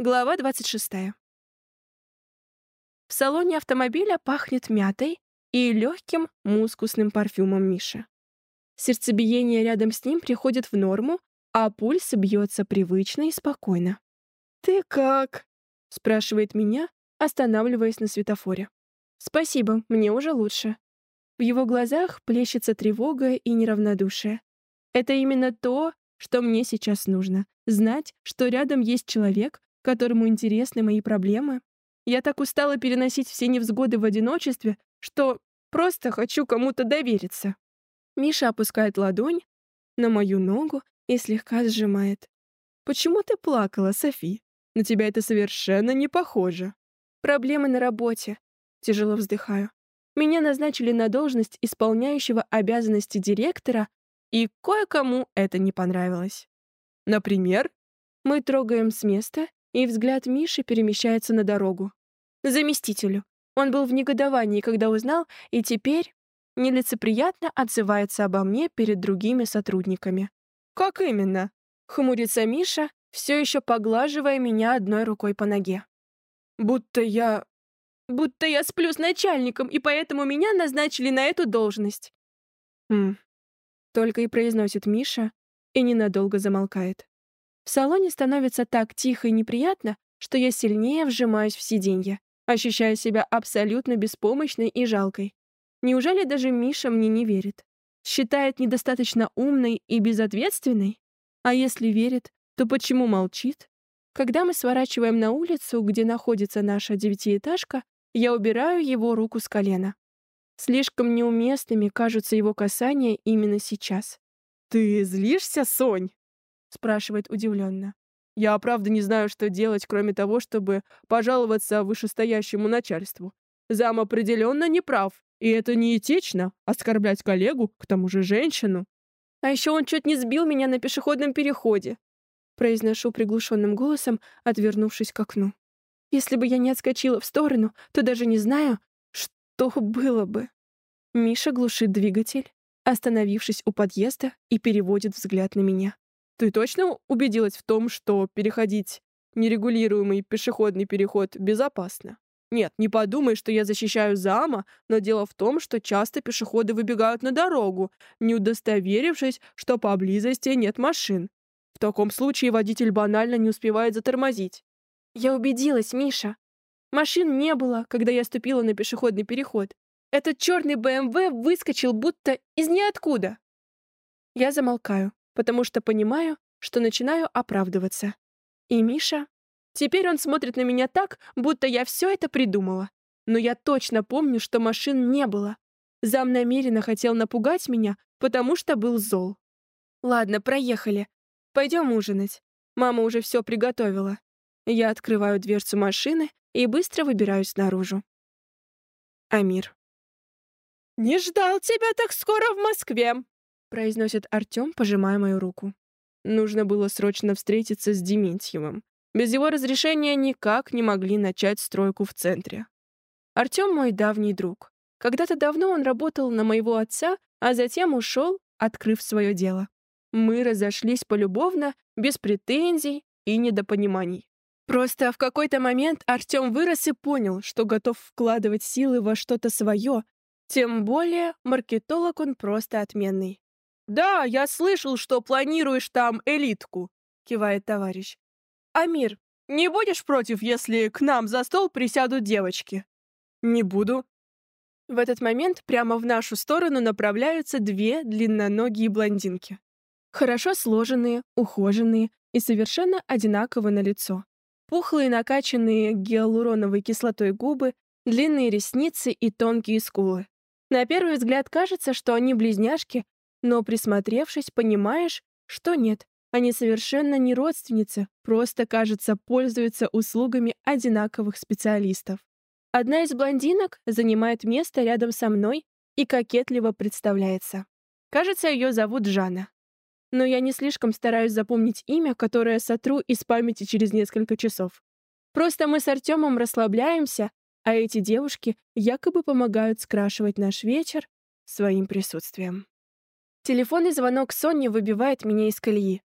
Глава 26. В салоне автомобиля пахнет мятой и легким мускусным парфюмом Миши. Сердцебиение рядом с ним приходит в норму, а пульс бьется привычно и спокойно. «Ты как?» — спрашивает меня, останавливаясь на светофоре. «Спасибо, мне уже лучше». В его глазах плещется тревога и неравнодушие. Это именно то, что мне сейчас нужно. Знать, что рядом есть человек, которому интересны мои проблемы. Я так устала переносить все невзгоды в одиночестве, что просто хочу кому-то довериться. Миша опускает ладонь на мою ногу и слегка сжимает. «Почему ты плакала, Софи? На тебя это совершенно не похоже». «Проблемы на работе». Тяжело вздыхаю. Меня назначили на должность исполняющего обязанности директора, и кое-кому это не понравилось. Например, мы трогаем с места, и взгляд Миши перемещается на дорогу. Заместителю. Он был в негодовании, когда узнал, и теперь нелицеприятно отзывается обо мне перед другими сотрудниками. «Как именно?» — хмурится Миша, все еще поглаживая меня одной рукой по ноге. «Будто я будто я сплю с начальником, и поэтому меня назначили на эту должность. Хм. Только и произносит Миша и ненадолго замолкает. В салоне становится так тихо и неприятно, что я сильнее вжимаюсь в сиденье, ощущая себя абсолютно беспомощной и жалкой. Неужели даже Миша мне не верит? Считает недостаточно умной и безответственной? А если верит, то почему молчит? Когда мы сворачиваем на улицу, где находится наша девятиэтажка, я убираю его руку с колена. Слишком неуместными кажутся его касания именно сейчас. «Ты злишься, Сонь?» — спрашивает удивленно. «Я правда не знаю, что делать, кроме того, чтобы пожаловаться вышестоящему начальству. Зам определенно не прав, и это неэтично — оскорблять коллегу, к тому же женщину. А еще он чуть не сбил меня на пешеходном переходе», — произношу приглушенным голосом, отвернувшись к окну. Если бы я не отскочила в сторону, то даже не знаю, что было бы. Миша глушит двигатель, остановившись у подъезда, и переводит взгляд на меня. «Ты точно убедилась в том, что переходить нерегулируемый пешеходный переход безопасно?» Нет, не подумай, что я защищаю зама, но дело в том, что часто пешеходы выбегают на дорогу, не удостоверившись, что поблизости нет машин. В таком случае водитель банально не успевает затормозить. Я убедилась, Миша. Машин не было, когда я ступила на пешеходный переход. Этот черный БМВ выскочил будто из ниоткуда. Я замолкаю, потому что понимаю, что начинаю оправдываться. И Миша... Теперь он смотрит на меня так, будто я все это придумала. Но я точно помню, что машин не было. Зам намеренно хотел напугать меня, потому что был зол. Ладно, проехали. Пойдем ужинать. Мама уже все приготовила. Я открываю дверцу машины и быстро выбираюсь наружу. Амир. «Не ждал тебя так скоро в Москве», — произносит Артём, пожимая мою руку. Нужно было срочно встретиться с Дементьевым. Без его разрешения никак не могли начать стройку в центре. Артём мой давний друг. Когда-то давно он работал на моего отца, а затем ушел, открыв свое дело. Мы разошлись полюбовно, без претензий и недопониманий. Просто в какой-то момент Артём вырос и понял, что готов вкладывать силы во что-то свое. Тем более маркетолог он просто отменный. «Да, я слышал, что планируешь там элитку», — кивает товарищ. «Амир, не будешь против, если к нам за стол присядут девочки?» «Не буду». В этот момент прямо в нашу сторону направляются две длинноногие блондинки. Хорошо сложенные, ухоженные и совершенно одинаково на лицо. Пухлые накачанные гиалуроновой кислотой губы, длинные ресницы и тонкие скулы. На первый взгляд кажется, что они близняшки, но присмотревшись, понимаешь, что нет, они совершенно не родственницы, просто, кажется, пользуются услугами одинаковых специалистов. Одна из блондинок занимает место рядом со мной и кокетливо представляется. Кажется, ее зовут Жанна но я не слишком стараюсь запомнить имя, которое сотру из памяти через несколько часов. Просто мы с Артемом расслабляемся, а эти девушки якобы помогают скрашивать наш вечер своим присутствием. Телефонный звонок Сони выбивает меня из колеи.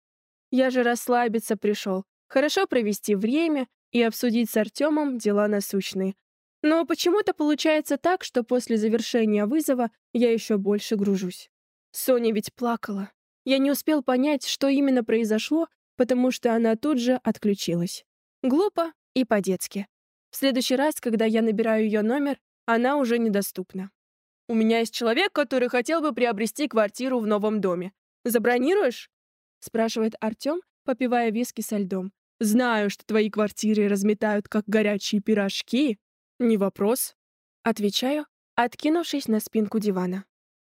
Я же расслабиться пришел, хорошо провести время, и обсудить с Артемом дела насущные. Но почему-то получается так, что после завершения вызова я еще больше гружусь. Соня ведь плакала. Я не успел понять, что именно произошло, потому что она тут же отключилась. Глупо и по-детски. В следующий раз, когда я набираю ее номер, она уже недоступна. «У меня есть человек, который хотел бы приобрести квартиру в новом доме. Забронируешь?» — спрашивает Артем, попивая виски со льдом. «Знаю, что твои квартиры разметают, как горячие пирожки. Не вопрос». Отвечаю, откинувшись на спинку дивана.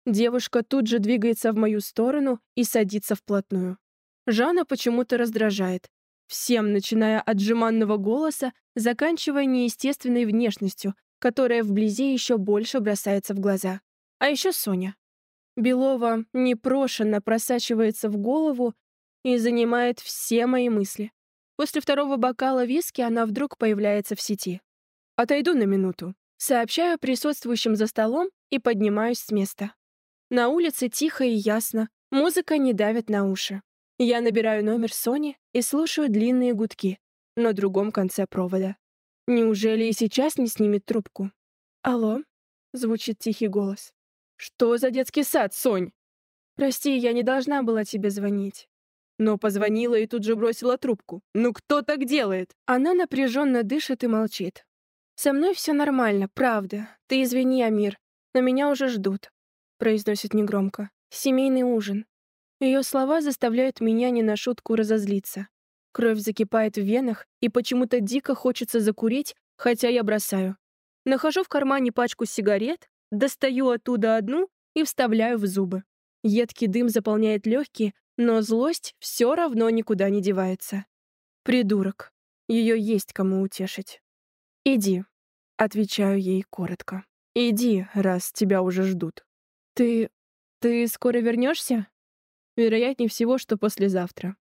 Девушка тут же двигается в мою сторону и садится вплотную. Жанна почему-то раздражает. Всем, начиная от жеманного голоса, заканчивая неестественной внешностью, которая вблизи еще больше бросается в глаза. А еще Соня. Белова непрошенно просачивается в голову и занимает все мои мысли. После второго бокала виски она вдруг появляется в сети. «Отойду на минуту», сообщаю присутствующим за столом и поднимаюсь с места. На улице тихо и ясно, музыка не давит на уши. Я набираю номер Сони и слушаю длинные гудки на другом конце провода. Неужели и сейчас не снимет трубку? «Алло?» — звучит тихий голос. «Что за детский сад, Сонь?» «Прости, я не должна была тебе звонить». Но позвонила и тут же бросила трубку. «Ну кто так делает?» Она напряженно дышит и молчит. «Со мной все нормально, правда. Ты извини, Амир, но меня уже ждут произносит негромко. «Семейный ужин». Ее слова заставляют меня не на шутку разозлиться. Кровь закипает в венах, и почему-то дико хочется закурить, хотя я бросаю. Нахожу в кармане пачку сигарет, достаю оттуда одну и вставляю в зубы. Едкий дым заполняет легкие, но злость все равно никуда не девается. Придурок. Ее есть кому утешить. «Иди», — отвечаю ей коротко. «Иди, раз тебя уже ждут». «Ты... ты скоро вернешься?» Вероятнее всего, что послезавтра.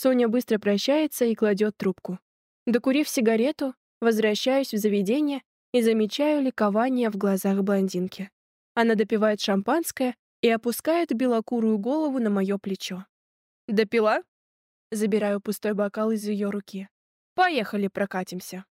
Соня быстро прощается и кладет трубку. Докурив сигарету, возвращаюсь в заведение и замечаю ликование в глазах блондинки. Она допивает шампанское и опускает белокурую голову на мое плечо. «Допила?» Забираю пустой бокал из ее руки. «Поехали, прокатимся».